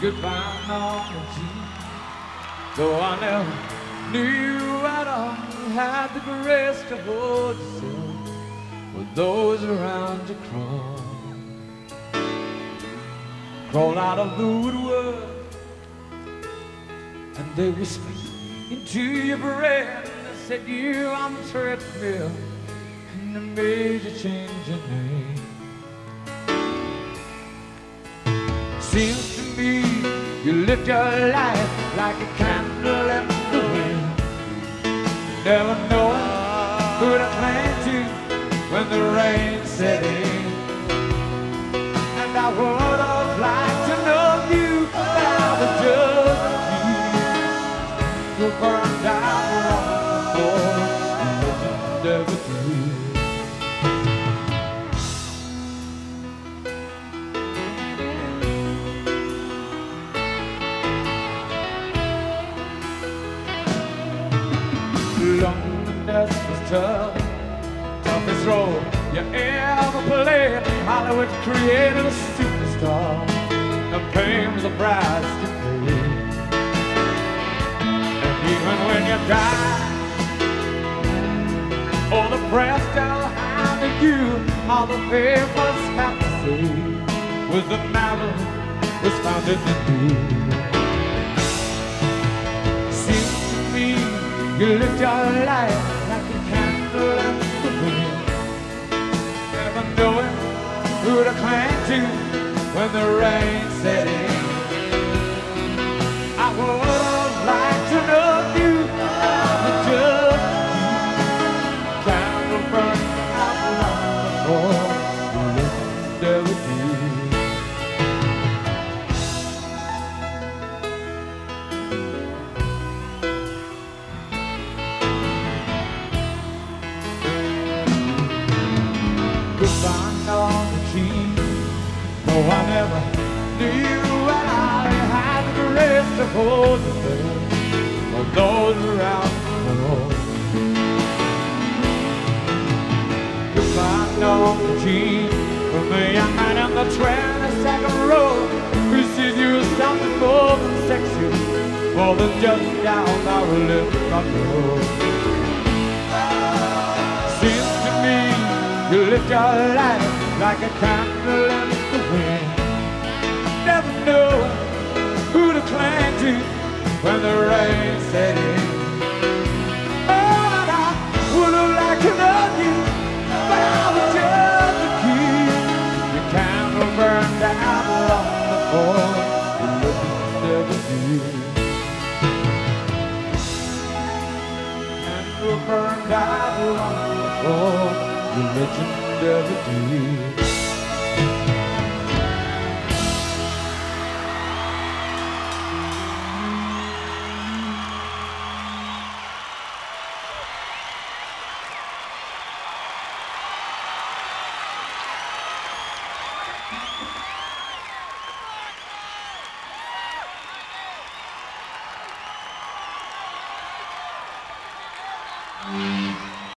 goodbye Norma Jean. Though I never knew at all had the grace to hold yourself with those around you crawl. Crawl out of the woodwork and they whispered into your brain and they said you on the treadmill and they made you change your name. Seems you lived your life like a candle in the wind, never knowing who to cling to when the rain set in. And I would have liked Loneliness was tough, toughest role you ever played. Hollywood created a superstar. The pain was a price to pay. And even when you die, all the press how to you, all the papers have to say was the matter was found in the you lived your life like a candle in the wind, never knowing who to cling to when the rain set in. I would have liked to know you, but just you. Candle burned out long before No, I never knew I had the grace to hold the bell for those around the world. Goodbye on the key from the young man in the 22nd row who sees you something more than sexy, more than just down our lip road. Seems to me you lived your life like a candle for the legendary deer. Mm-hmm.